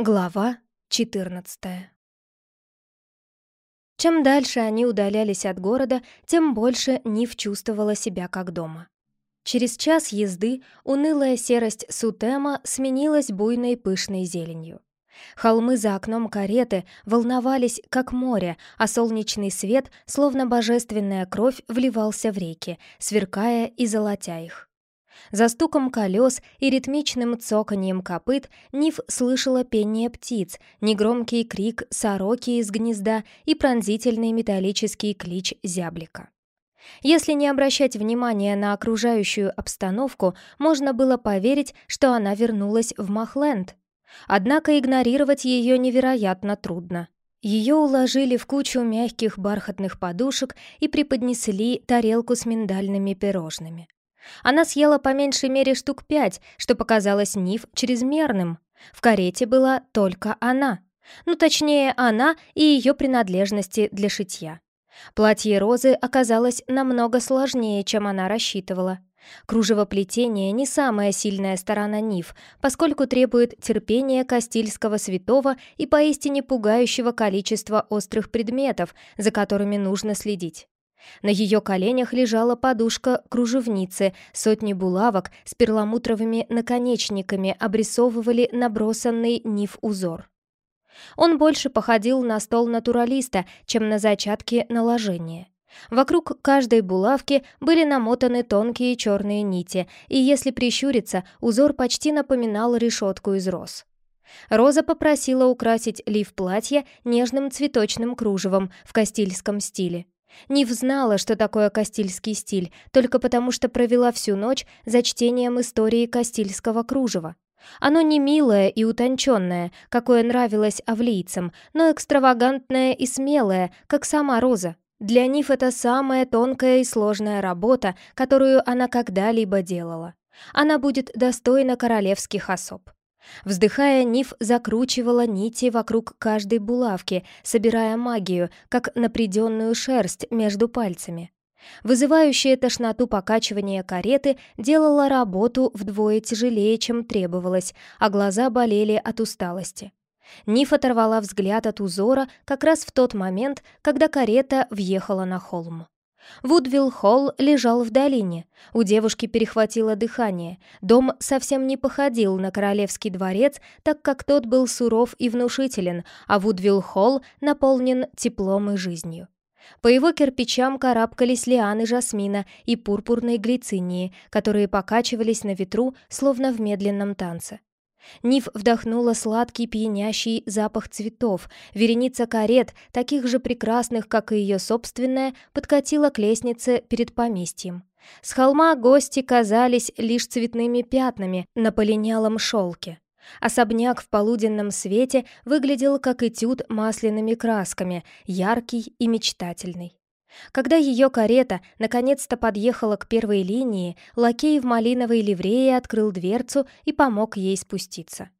Глава 14 Чем дальше они удалялись от города, тем больше Нив чувствовала себя как дома. Через час езды унылая серость Сутема сменилась буйной пышной зеленью. Холмы за окном кареты волновались, как море, а солнечный свет, словно божественная кровь, вливался в реки, сверкая и золотя их. За стуком колес и ритмичным цоканьем копыт Ниф слышала пение птиц, негромкий крик сороки из гнезда и пронзительный металлический клич зяблика. Если не обращать внимания на окружающую обстановку, можно было поверить, что она вернулась в Махленд. Однако игнорировать ее невероятно трудно. Ее уложили в кучу мягких бархатных подушек и преподнесли тарелку с миндальными пирожными. Она съела по меньшей мере штук пять, что показалось Ниф чрезмерным. В карете была только она. Ну, точнее, она и ее принадлежности для шитья. Платье Розы оказалось намного сложнее, чем она рассчитывала. Кружевоплетение не самая сильная сторона Ниф, поскольку требует терпения Кастильского святого и поистине пугающего количества острых предметов, за которыми нужно следить. На ее коленях лежала подушка кружевницы, сотни булавок с перламутровыми наконечниками обрисовывали набросанный ниф узор. Он больше походил на стол натуралиста, чем на зачатки наложения. Вокруг каждой булавки были намотаны тонкие черные нити, и если прищуриться, узор почти напоминал решетку из роз. Роза попросила украсить лиф платья нежным цветочным кружевом в кастильском стиле. Нив знала, что такое кастильский стиль, только потому что провела всю ночь за чтением истории кастильского кружева. Оно не милое и утонченное, какое нравилось авлийцам, но экстравагантное и смелое, как сама Роза. Для Нив это самая тонкая и сложная работа, которую она когда-либо делала. Она будет достойна королевских особ. Вздыхая, Ниф закручивала нити вокруг каждой булавки, собирая магию, как напряженную шерсть между пальцами. Вызывающее тошноту покачивание кареты делало работу вдвое тяжелее, чем требовалось, а глаза болели от усталости. Ниф оторвала взгляд от узора как раз в тот момент, когда карета въехала на холм. Вудвилл-холл лежал в долине. У девушки перехватило дыхание. Дом совсем не походил на королевский дворец, так как тот был суров и внушителен, а Вудвилл-холл наполнен теплом и жизнью. По его кирпичам карабкались лианы жасмина и пурпурной глицинии, которые покачивались на ветру, словно в медленном танце. Ниф вдохнула сладкий пьянящий запах цветов. Вереница карет, таких же прекрасных, как и ее собственная, подкатила к лестнице перед поместьем. С холма гости казались лишь цветными пятнами на полинялом шелке. Особняк в полуденном свете выглядел как этюд масляными красками, яркий и мечтательный. Когда ее карета наконец-то подъехала к первой линии, лакей в малиновой ливрее открыл дверцу и помог ей спуститься.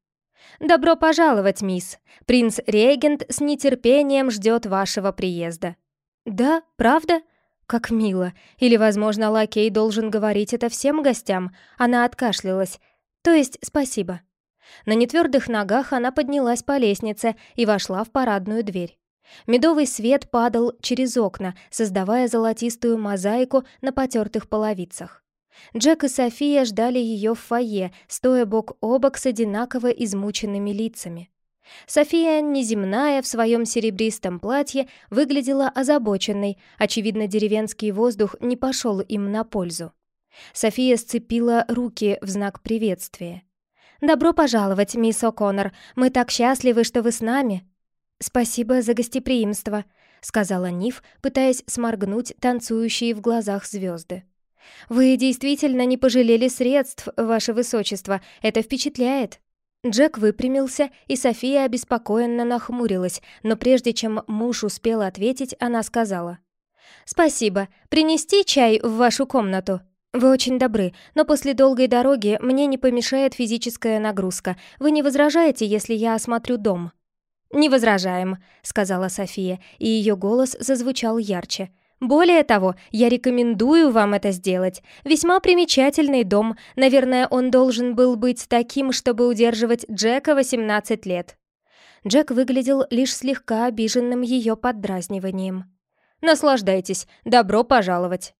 «Добро пожаловать, мисс! Принц-регент с нетерпением ждет вашего приезда». «Да, правда?» «Как мило. Или, возможно, лакей должен говорить это всем гостям?» Она откашлялась. «То есть спасибо». На нетвердых ногах она поднялась по лестнице и вошла в парадную дверь. Медовый свет падал через окна, создавая золотистую мозаику на потертых половицах. Джек и София ждали ее в фойе, стоя бок о бок с одинаково измученными лицами. София, неземная, в своем серебристом платье, выглядела озабоченной, очевидно, деревенский воздух не пошел им на пользу. София сцепила руки в знак приветствия. «Добро пожаловать, мисс О'Коннор, мы так счастливы, что вы с нами!» «Спасибо за гостеприимство», — сказала Ниф, пытаясь сморгнуть танцующие в глазах звезды. «Вы действительно не пожалели средств, ваше высочество, это впечатляет». Джек выпрямился, и София обеспокоенно нахмурилась, но прежде чем муж успел ответить, она сказала. «Спасибо. Принести чай в вашу комнату?» «Вы очень добры, но после долгой дороги мне не помешает физическая нагрузка. Вы не возражаете, если я осмотрю дом?» «Не возражаем», — сказала София, и ее голос зазвучал ярче. «Более того, я рекомендую вам это сделать. Весьма примечательный дом. Наверное, он должен был быть таким, чтобы удерживать Джека 18 лет». Джек выглядел лишь слегка обиженным ее поддразниванием. «Наслаждайтесь, добро пожаловать!»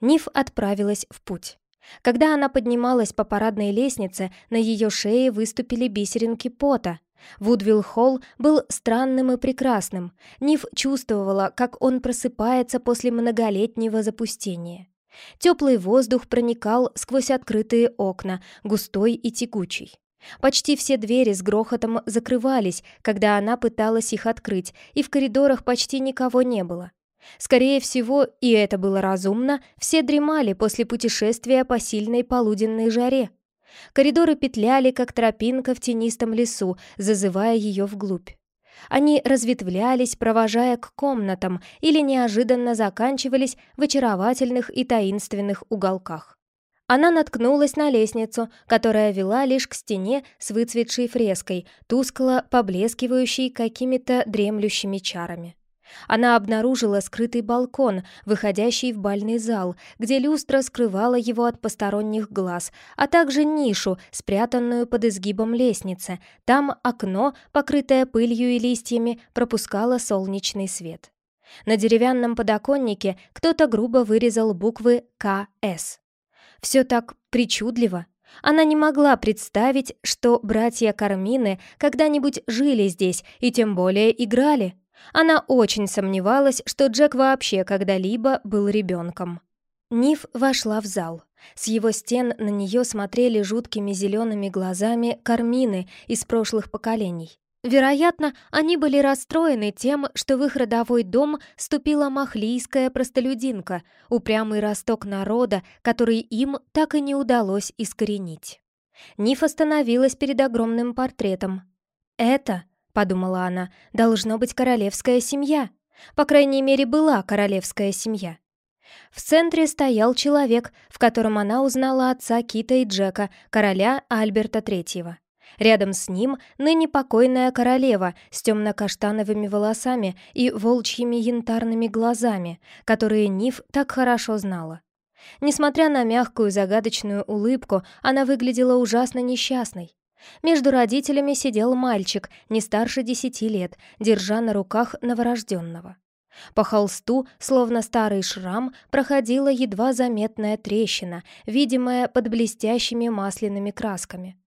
Ниф отправилась в путь. Когда она поднималась по парадной лестнице, на ее шее выступили бисеринки пота. Вудвилл-холл был странным и прекрасным. Ниф чувствовала, как он просыпается после многолетнего запустения. Теплый воздух проникал сквозь открытые окна, густой и тягучий. Почти все двери с грохотом закрывались, когда она пыталась их открыть, и в коридорах почти никого не было. Скорее всего, и это было разумно, все дремали после путешествия по сильной полуденной жаре. Коридоры петляли, как тропинка в тенистом лесу, зазывая ее вглубь. Они разветвлялись, провожая к комнатам, или неожиданно заканчивались в очаровательных и таинственных уголках. Она наткнулась на лестницу, которая вела лишь к стене с выцветшей фреской, тускло поблескивающей какими-то дремлющими чарами. Она обнаружила скрытый балкон, выходящий в бальный зал, где люстра скрывала его от посторонних глаз, а также нишу, спрятанную под изгибом лестницы. Там окно, покрытое пылью и листьями, пропускало солнечный свет. На деревянном подоконнике кто-то грубо вырезал буквы «КС». Все так причудливо. Она не могла представить, что братья Кармины когда-нибудь жили здесь и тем более играли. Она очень сомневалась, что Джек вообще когда-либо был ребенком. Ниф вошла в зал. С его стен на нее смотрели жуткими зелеными глазами кармины из прошлых поколений. Вероятно, они были расстроены тем, что в их родовой дом ступила махлийская простолюдинка, упрямый росток народа, который им так и не удалось искоренить. Ниф остановилась перед огромным портретом. Это подумала она, должно быть королевская семья. По крайней мере, была королевская семья. В центре стоял человек, в котором она узнала отца Кита и Джека, короля Альберта III. Рядом с ним ныне покойная королева с темно-каштановыми волосами и волчьими янтарными глазами, которые Ниф так хорошо знала. Несмотря на мягкую загадочную улыбку, она выглядела ужасно несчастной. Между родителями сидел мальчик, не старше десяти лет, держа на руках новорожденного. По холсту, словно старый шрам, проходила едва заметная трещина, видимая под блестящими масляными красками.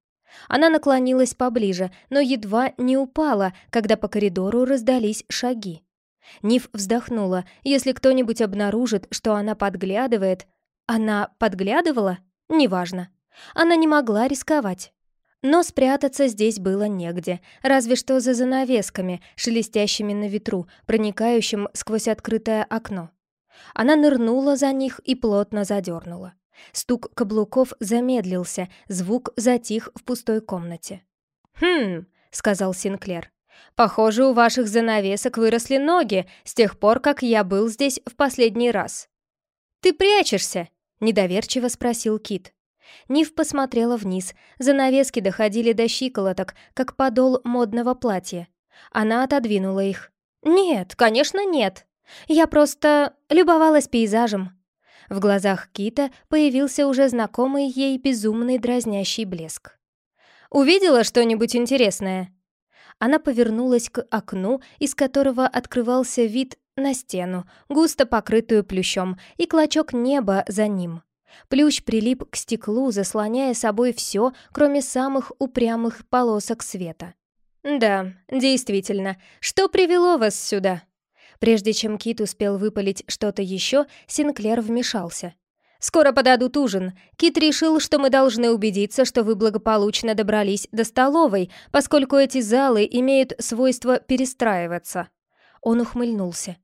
Она наклонилась поближе, но едва не упала, когда по коридору раздались шаги. Ниф вздохнула. Если кто-нибудь обнаружит, что она подглядывает... Она подглядывала? Неважно. Она не могла рисковать. Но спрятаться здесь было негде, разве что за занавесками, шелестящими на ветру, проникающим сквозь открытое окно. Она нырнула за них и плотно задернула. Стук каблуков замедлился, звук затих в пустой комнате. «Хм», — сказал Синклер, — «похоже, у ваших занавесок выросли ноги с тех пор, как я был здесь в последний раз». «Ты прячешься?» — недоверчиво спросил Кит. Нив посмотрела вниз. Занавески доходили до щиколоток, как подол модного платья. Она отодвинула их. «Нет, конечно, нет. Я просто любовалась пейзажем». В глазах Кита появился уже знакомый ей безумный дразнящий блеск. «Увидела что-нибудь интересное?» Она повернулась к окну, из которого открывался вид на стену, густо покрытую плющом, и клочок неба за ним. Плющ прилип к стеклу, заслоняя собой все, кроме самых упрямых полосок света. «Да, действительно, что привело вас сюда?» Прежде чем Кит успел выпалить что-то еще, Синклер вмешался. «Скоро подадут ужин. Кит решил, что мы должны убедиться, что вы благополучно добрались до столовой, поскольку эти залы имеют свойство перестраиваться». Он ухмыльнулся.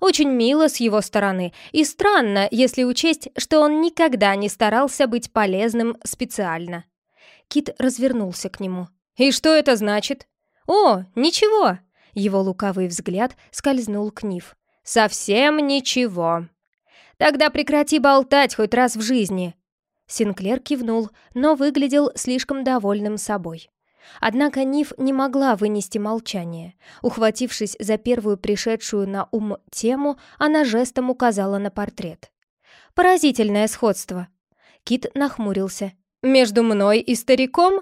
Очень мило с его стороны и странно, если учесть, что он никогда не старался быть полезным специально. Кит развернулся к нему. «И что это значит?» «О, ничего!» Его лукавый взгляд скользнул к Нив. «Совсем ничего!» «Тогда прекрати болтать хоть раз в жизни!» Синклер кивнул, но выглядел слишком довольным собой. Однако Ниф не могла вынести молчание. Ухватившись за первую пришедшую на ум тему, она жестом указала на портрет. «Поразительное сходство!» Кит нахмурился. «Между мной и стариком?»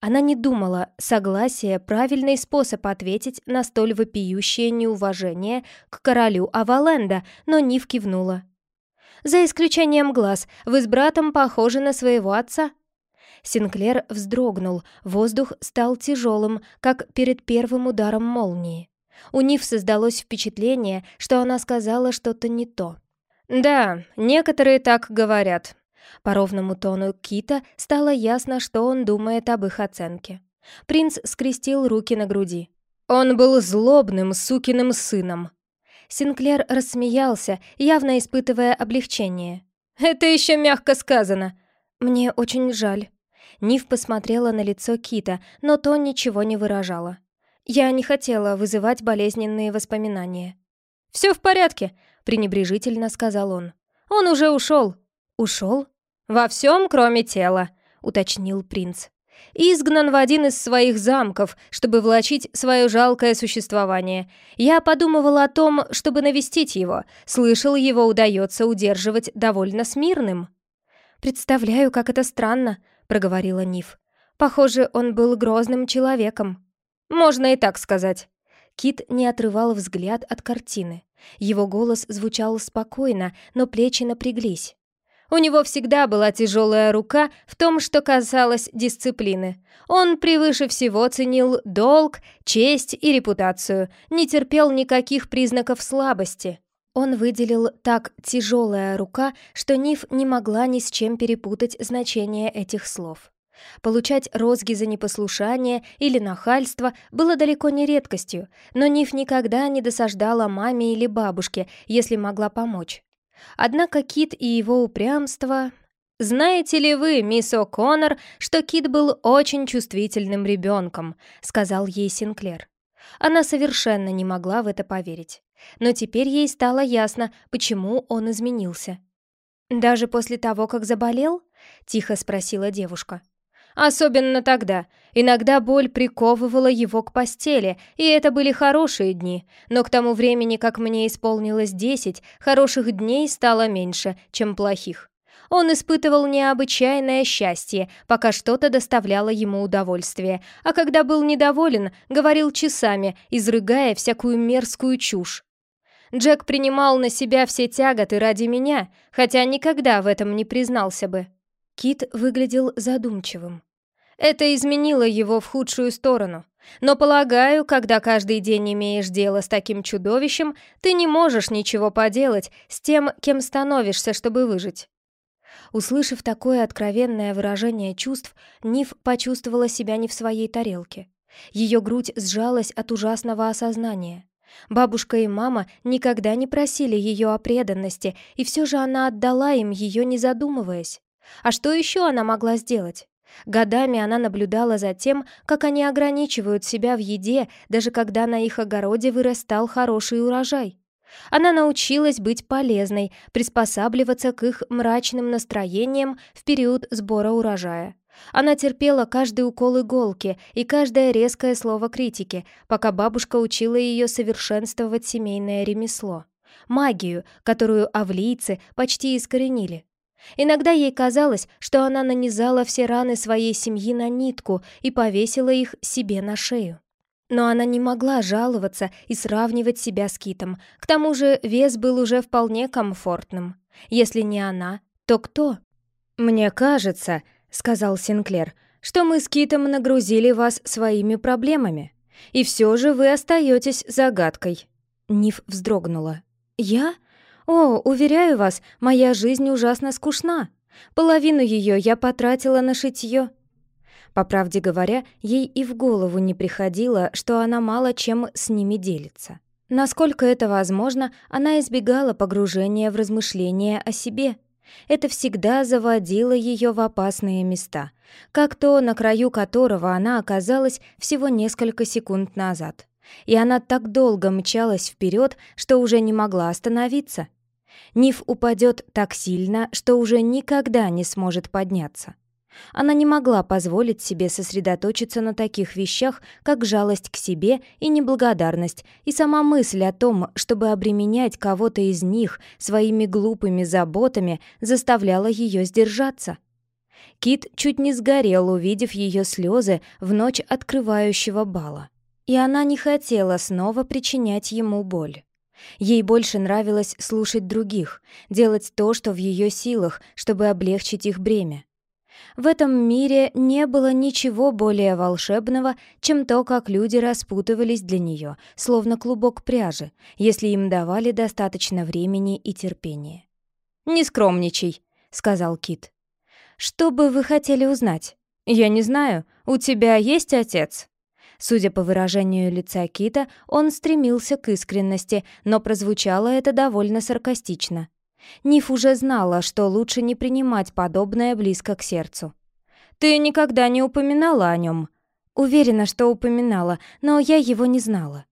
Она не думала, согласие — правильный способ ответить на столь вопиющее неуважение к королю Аваленда, но Нив кивнула. «За исключением глаз, вы с братом похожи на своего отца». Синклер вздрогнул, воздух стал тяжелым, как перед первым ударом молнии. У Нив создалось впечатление, что она сказала что-то не то. «Да, некоторые так говорят», по ровному тону Кита стало ясно, что он думает об их оценке. Принц скрестил руки на груди. «Он был злобным сукиным сыном». Синклер рассмеялся, явно испытывая облегчение. «Это еще мягко сказано». «Мне очень жаль». Нив посмотрела на лицо Кита, но то ничего не выражало. Я не хотела вызывать болезненные воспоминания. «Все в порядке», — пренебрежительно сказал он. «Он уже ушел». «Ушел?» «Во всем, кроме тела», — уточнил принц. «Изгнан в один из своих замков, чтобы влачить свое жалкое существование. Я подумывал о том, чтобы навестить его. Слышал, его удается удерживать довольно смирным». «Представляю, как это странно», — проговорила Ниф. «Похоже, он был грозным человеком». «Можно и так сказать». Кит не отрывал взгляд от картины. Его голос звучал спокойно, но плечи напряглись. У него всегда была тяжелая рука в том, что касалось дисциплины. Он превыше всего ценил долг, честь и репутацию, не терпел никаких признаков слабости. Он выделил так «тяжелая рука», что Ниф не могла ни с чем перепутать значение этих слов. Получать розги за непослушание или нахальство было далеко не редкостью, но Ниф никогда не досаждала маме или бабушке, если могла помочь. Однако Кит и его упрямство... «Знаете ли вы, мисс О'Коннор, что Кит был очень чувствительным ребенком?» — сказал ей Синклер. Она совершенно не могла в это поверить. Но теперь ей стало ясно, почему он изменился. «Даже после того, как заболел?» — тихо спросила девушка. Особенно тогда. Иногда боль приковывала его к постели, и это были хорошие дни. Но к тому времени, как мне исполнилось десять, хороших дней стало меньше, чем плохих. Он испытывал необычайное счастье, пока что-то доставляло ему удовольствие, а когда был недоволен, говорил часами, изрыгая всякую мерзкую чушь. Джек принимал на себя все тяготы ради меня, хотя никогда в этом не признался бы. Кит выглядел задумчивым. Это изменило его в худшую сторону. Но, полагаю, когда каждый день имеешь дело с таким чудовищем, ты не можешь ничего поделать с тем, кем становишься, чтобы выжить. Услышав такое откровенное выражение чувств, Ниф почувствовала себя не в своей тарелке. Ее грудь сжалась от ужасного осознания. Бабушка и мама никогда не просили ее о преданности, и все же она отдала им ее, не задумываясь. А что еще она могла сделать? Годами она наблюдала за тем, как они ограничивают себя в еде, даже когда на их огороде вырастал хороший урожай. Она научилась быть полезной, приспосабливаться к их мрачным настроениям в период сбора урожая. Она терпела каждый укол иголки и каждое резкое слово критики, пока бабушка учила ее совершенствовать семейное ремесло. Магию, которую авлийцы почти искоренили. Иногда ей казалось, что она нанизала все раны своей семьи на нитку и повесила их себе на шею. Но она не могла жаловаться и сравнивать себя с Китом. К тому же вес был уже вполне комфортным. Если не она, то кто? «Мне кажется», — сказал Синклер, «что мы с Китом нагрузили вас своими проблемами. И все же вы остаетесь загадкой». Ниф вздрогнула. «Я?» «О, уверяю вас, моя жизнь ужасно скучна. Половину ее я потратила на шитье». По правде говоря, ей и в голову не приходило, что она мало чем с ними делится. Насколько это возможно, она избегала погружения в размышления о себе. Это всегда заводило ее в опасные места, как то, на краю которого она оказалась всего несколько секунд назад. И она так долго мчалась вперед, что уже не могла остановиться. Ниф упадет так сильно, что уже никогда не сможет подняться. Она не могла позволить себе сосредоточиться на таких вещах, как жалость к себе и неблагодарность, и сама мысль о том, чтобы обременять кого-то из них своими глупыми заботами, заставляла ее сдержаться. Кит чуть не сгорел, увидев ее слезы в ночь открывающего бала. И она не хотела снова причинять ему боль. Ей больше нравилось слушать других, делать то, что в ее силах, чтобы облегчить их бремя. В этом мире не было ничего более волшебного, чем то, как люди распутывались для нее, словно клубок пряжи, если им давали достаточно времени и терпения. «Не скромничай», — сказал Кит. «Что бы вы хотели узнать? Я не знаю. У тебя есть отец?» Судя по выражению лица Кита, он стремился к искренности, но прозвучало это довольно саркастично. Ниф уже знала, что лучше не принимать подобное близко к сердцу. «Ты никогда не упоминала о нем?» «Уверена, что упоминала, но я его не знала».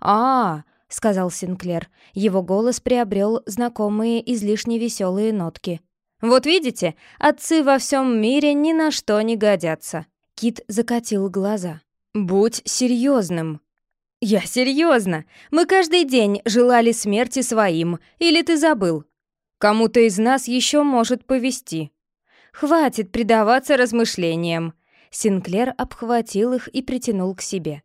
«А, -а — сказал Синклер. Его голос приобрел знакомые излишне веселые нотки. «Вот видите, отцы во всем мире ни на что не годятся». Кит закатил глаза. «Будь серьезным». «Я серьезно. Мы каждый день желали смерти своим. Или ты забыл? Кому-то из нас еще может повести. Хватит предаваться размышлениям. Синклер обхватил их и притянул к себе.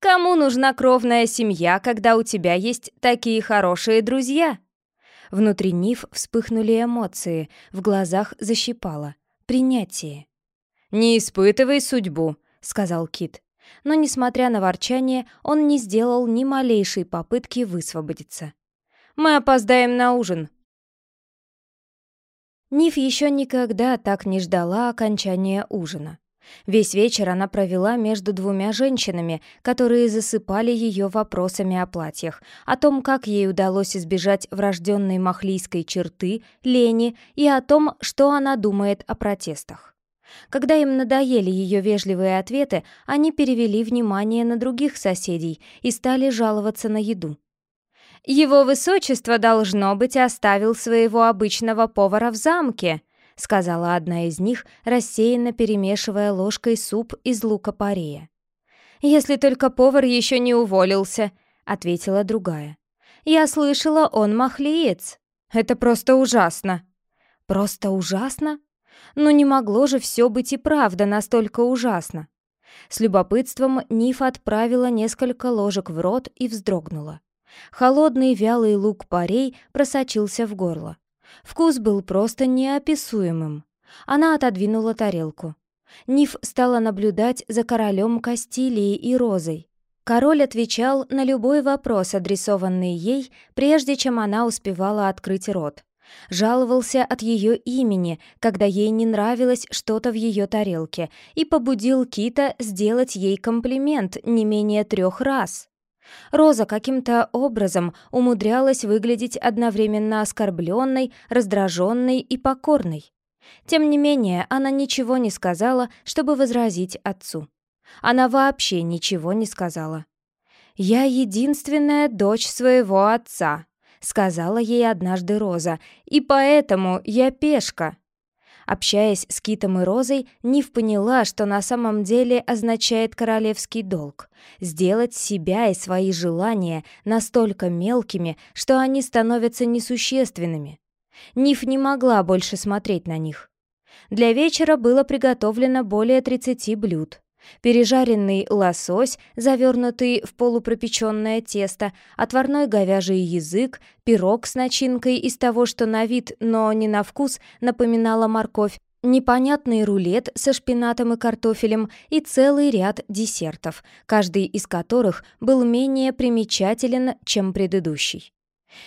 Кому нужна кровная семья, когда у тебя есть такие хорошие друзья? Внутри Ниф вспыхнули эмоции, в глазах защипало. Принятие. «Не испытывай судьбу», — сказал Кит. Но, несмотря на ворчание, он не сделал ни малейшей попытки высвободиться. «Мы опоздаем на ужин. Ниф еще никогда так не ждала окончания ужина. Весь вечер она провела между двумя женщинами, которые засыпали ее вопросами о платьях, о том, как ей удалось избежать врожденной махлийской черты, лени и о том, что она думает о протестах. Когда им надоели ее вежливые ответы, они перевели внимание на других соседей и стали жаловаться на еду. «Его высочество, должно быть, оставил своего обычного повара в замке», сказала одна из них, рассеянно перемешивая ложкой суп из лука-порея. «Если только повар еще не уволился», — ответила другая. «Я слышала, он махлиец. Это просто ужасно». «Просто ужасно? Ну не могло же все быть и правда настолько ужасно». С любопытством Ниф отправила несколько ложек в рот и вздрогнула. Холодный вялый лук парей просочился в горло. Вкус был просто неописуемым. Она отодвинула тарелку. Ниф стала наблюдать за королем Кастилии и Розой. Король отвечал на любой вопрос, адресованный ей, прежде чем она успевала открыть рот. Жаловался от ее имени, когда ей не нравилось что-то в ее тарелке, и побудил Кита сделать ей комплимент не менее трех раз. Роза каким-то образом умудрялась выглядеть одновременно оскорбленной, раздраженной и покорной. Тем не менее, она ничего не сказала, чтобы возразить отцу. Она вообще ничего не сказала. «Я единственная дочь своего отца», — сказала ей однажды Роза, «и поэтому я пешка». Общаясь с Китом и Розой, Нив поняла, что на самом деле означает королевский долг — сделать себя и свои желания настолько мелкими, что они становятся несущественными. Нив не могла больше смотреть на них. Для вечера было приготовлено более 30 блюд пережаренный лосось, завернутый в полупропеченное тесто, отварной говяжий язык, пирог с начинкой из того, что на вид, но не на вкус, напоминала морковь, непонятный рулет со шпинатом и картофелем и целый ряд десертов, каждый из которых был менее примечателен, чем предыдущий.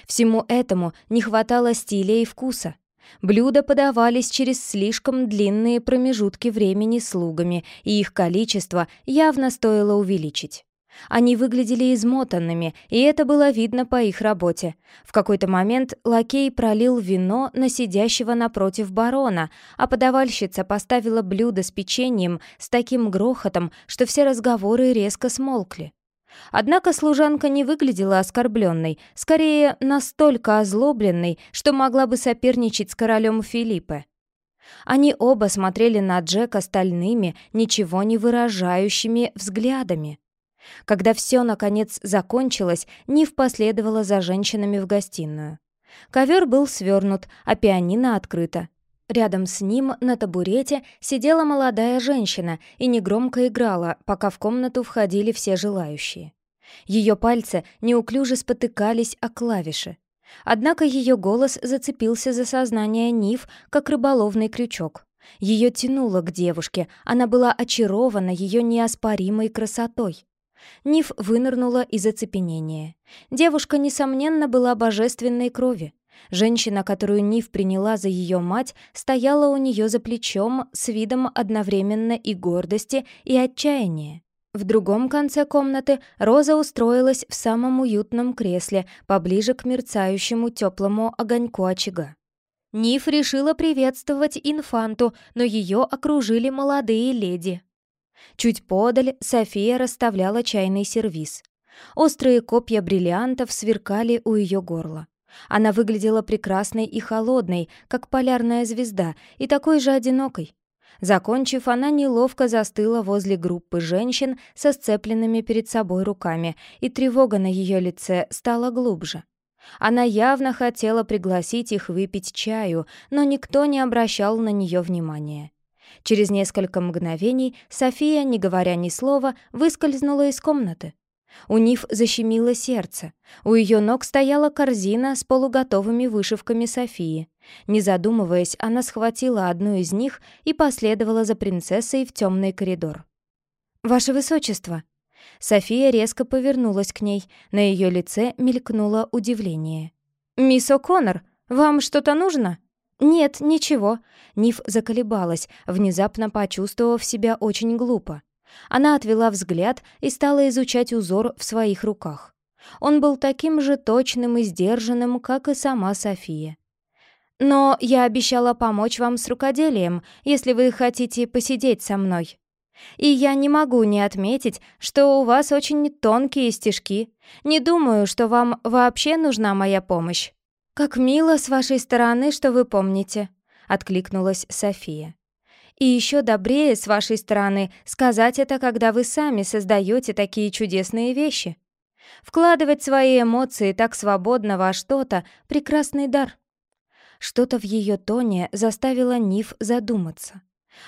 Всему этому не хватало стиля и вкуса. Блюда подавались через слишком длинные промежутки времени слугами, и их количество явно стоило увеличить. Они выглядели измотанными, и это было видно по их работе. В какой-то момент лакей пролил вино на сидящего напротив барона, а подавальщица поставила блюдо с печеньем с таким грохотом, что все разговоры резко смолкли. Однако служанка не выглядела оскорбленной, скорее настолько озлобленной, что могла бы соперничать с королем Филиппе. Они оба смотрели на Джека стальными, ничего не выражающими взглядами. Когда все, наконец, закончилось, Нив последовала за женщинами в гостиную. Ковер был свернут, а пианино открыто. Рядом с ним на табурете сидела молодая женщина и негромко играла, пока в комнату входили все желающие. Ее пальцы неуклюже спотыкались о клавиши. Однако ее голос зацепился за сознание Нив, как рыболовный крючок. Ее тянуло к девушке, она была очарована ее неоспоримой красотой. Ниф вынырнула из оцепенения. Девушка, несомненно, была божественной крови. Женщина, которую Ниф приняла за ее мать, стояла у нее за плечом с видом одновременно и гордости, и отчаяния. В другом конце комнаты Роза устроилась в самом уютном кресле, поближе к мерцающему теплому огоньку очага. Ниф решила приветствовать инфанту, но ее окружили молодые леди. Чуть подаль София расставляла чайный сервиз. Острые копья бриллиантов сверкали у ее горла. Она выглядела прекрасной и холодной, как полярная звезда, и такой же одинокой. Закончив, она неловко застыла возле группы женщин со сцепленными перед собой руками, и тревога на ее лице стала глубже. Она явно хотела пригласить их выпить чаю, но никто не обращал на нее внимания. Через несколько мгновений София, не говоря ни слова, выскользнула из комнаты. У Ниф защемило сердце. У ее ног стояла корзина с полуготовыми вышивками Софии. Не задумываясь, она схватила одну из них и последовала за принцессой в темный коридор. «Ваше Высочество!» София резко повернулась к ней. На ее лице мелькнуло удивление. «Мисс О'Коннор, вам что-то нужно?» «Нет, ничего». Ниф заколебалась, внезапно почувствовав себя очень глупо. Она отвела взгляд и стала изучать узор в своих руках. Он был таким же точным и сдержанным, как и сама София. «Но я обещала помочь вам с рукоделием, если вы хотите посидеть со мной. И я не могу не отметить, что у вас очень тонкие стежки. Не думаю, что вам вообще нужна моя помощь». «Как мило с вашей стороны, что вы помните», — откликнулась София. И еще добрее с вашей стороны сказать это, когда вы сами создаете такие чудесные вещи. Вкладывать свои эмоции так свободно во что-то — прекрасный дар. Что-то в ее тоне заставило Ниф задуматься.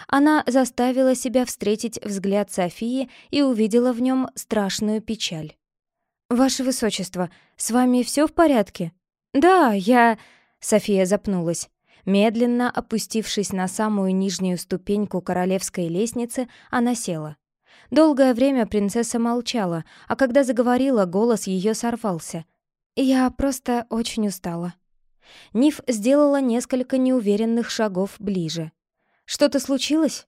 Она заставила себя встретить взгляд Софии и увидела в нем страшную печаль. «Ваше Высочество, с вами все в порядке?» «Да, я...» София запнулась. Медленно опустившись на самую нижнюю ступеньку королевской лестницы, она села. Долгое время принцесса молчала, а когда заговорила, голос ее сорвался. «Я просто очень устала». Ниф сделала несколько неуверенных шагов ближе. «Что-то случилось?»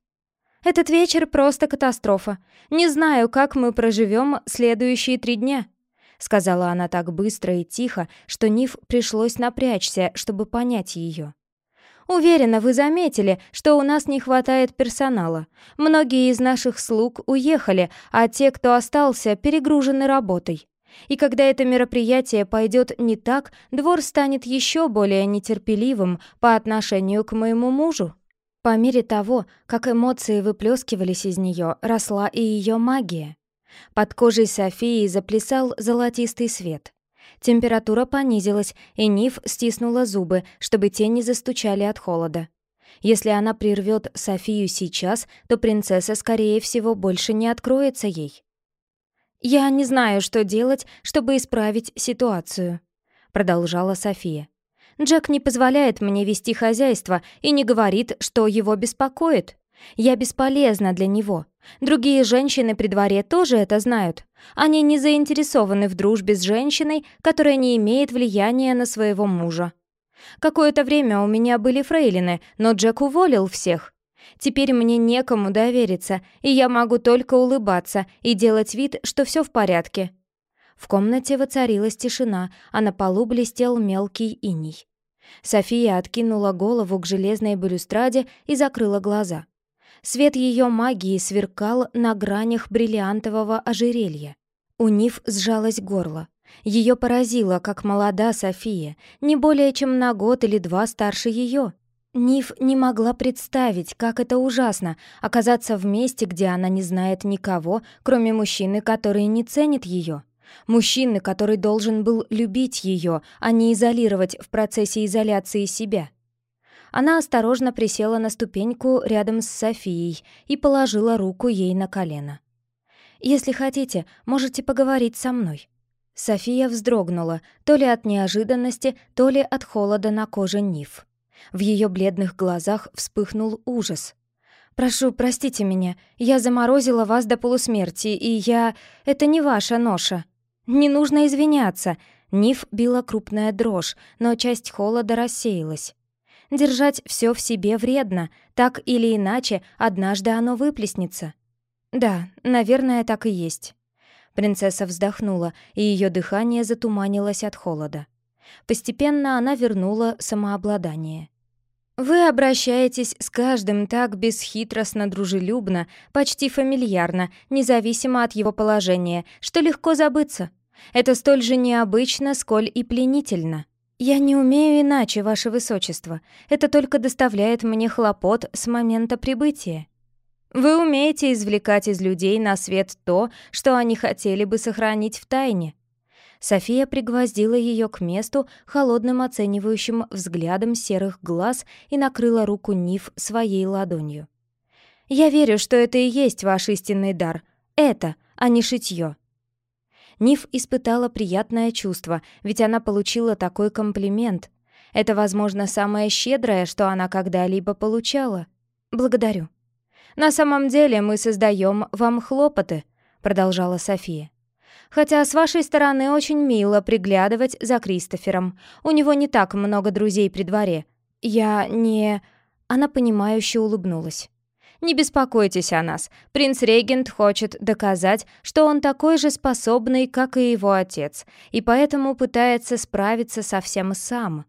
«Этот вечер просто катастрофа. Не знаю, как мы проживем следующие три дня», — сказала она так быстро и тихо, что Ниф пришлось напрячься, чтобы понять ее. Уверена, вы заметили, что у нас не хватает персонала. Многие из наших слуг уехали, а те, кто остался, перегружены работой. И когда это мероприятие пойдет не так, двор станет еще более нетерпеливым по отношению к моему мужу. По мере того, как эмоции выплескивались из нее, росла и ее магия. Под кожей Софии заплясал золотистый свет. Температура понизилась, и Ниф стиснула зубы, чтобы те не застучали от холода. Если она прервет Софию сейчас, то принцесса, скорее всего, больше не откроется ей. «Я не знаю, что делать, чтобы исправить ситуацию», — продолжала София. «Джек не позволяет мне вести хозяйство и не говорит, что его беспокоит. Я бесполезна для него. Другие женщины при дворе тоже это знают. Они не заинтересованы в дружбе с женщиной, которая не имеет влияния на своего мужа. Какое-то время у меня были фрейлины, но Джек уволил всех. Теперь мне некому довериться, и я могу только улыбаться и делать вид, что все в порядке. В комнате воцарилась тишина, а на полу блестел мелкий иней. София откинула голову к железной балюстраде и закрыла глаза. Свет ее магии сверкал на гранях бриллиантового ожерелья. У Ниф сжалось горло. Ее поразило, как молода София, не более чем на год или два старше ее. Ниф не могла представить, как это ужасно — оказаться в месте, где она не знает никого, кроме мужчины, который не ценит ее. Мужчины, который должен был любить ее, а не изолировать в процессе изоляции себя. Она осторожно присела на ступеньку рядом с Софией и положила руку ей на колено. «Если хотите, можете поговорить со мной». София вздрогнула, то ли от неожиданности, то ли от холода на коже Ниф. В ее бледных глазах вспыхнул ужас. «Прошу, простите меня, я заморозила вас до полусмерти, и я... Это не ваша ноша. Не нужно извиняться». Ниф била крупная дрожь, но часть холода рассеялась. Держать все в себе вредно, так или иначе, однажды оно выплеснется. Да, наверное, так и есть. Принцесса вздохнула, и ее дыхание затуманилось от холода. Постепенно она вернула самообладание. «Вы обращаетесь с каждым так бесхитростно-дружелюбно, почти фамильярно, независимо от его положения, что легко забыться. Это столь же необычно, сколь и пленительно. Я не умею иначе, ваше высочество. Это только доставляет мне хлопот с момента прибытия. Вы умеете извлекать из людей на свет то, что они хотели бы сохранить в тайне. София пригвоздила ее к месту холодным оценивающим взглядом серых глаз и накрыла руку Ниф своей ладонью. «Я верю, что это и есть ваш истинный дар. Это, а не шитье». Ниф испытала приятное чувство, ведь она получила такой комплимент. Это, возможно, самое щедрое, что она когда-либо получала. «Благодарю». «На самом деле мы создаем вам хлопоты», — продолжала София. Хотя с вашей стороны очень мило приглядывать за Кристофером. У него не так много друзей при дворе. Я не...» Она понимающе улыбнулась. «Не беспокойтесь о нас. Принц-регент хочет доказать, что он такой же способный, как и его отец, и поэтому пытается справиться со всем сам.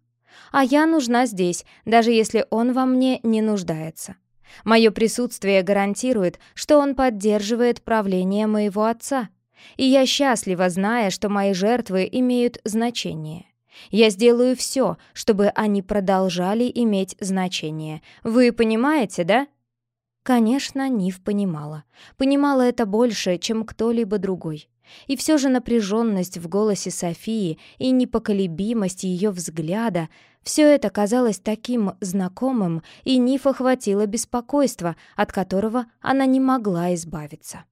А я нужна здесь, даже если он во мне не нуждается. Мое присутствие гарантирует, что он поддерживает правление моего отца. И я счастлива, зная, что мои жертвы имеют значение. Я сделаю все, чтобы они продолжали иметь значение. Вы понимаете, да? Конечно, Нив понимала. Понимала это больше, чем кто-либо другой. И все же напряженность в голосе Софии и непоколебимость ее взгляда — все это казалось таким знакомым, и Ниф охватило беспокойство, от которого она не могла избавиться.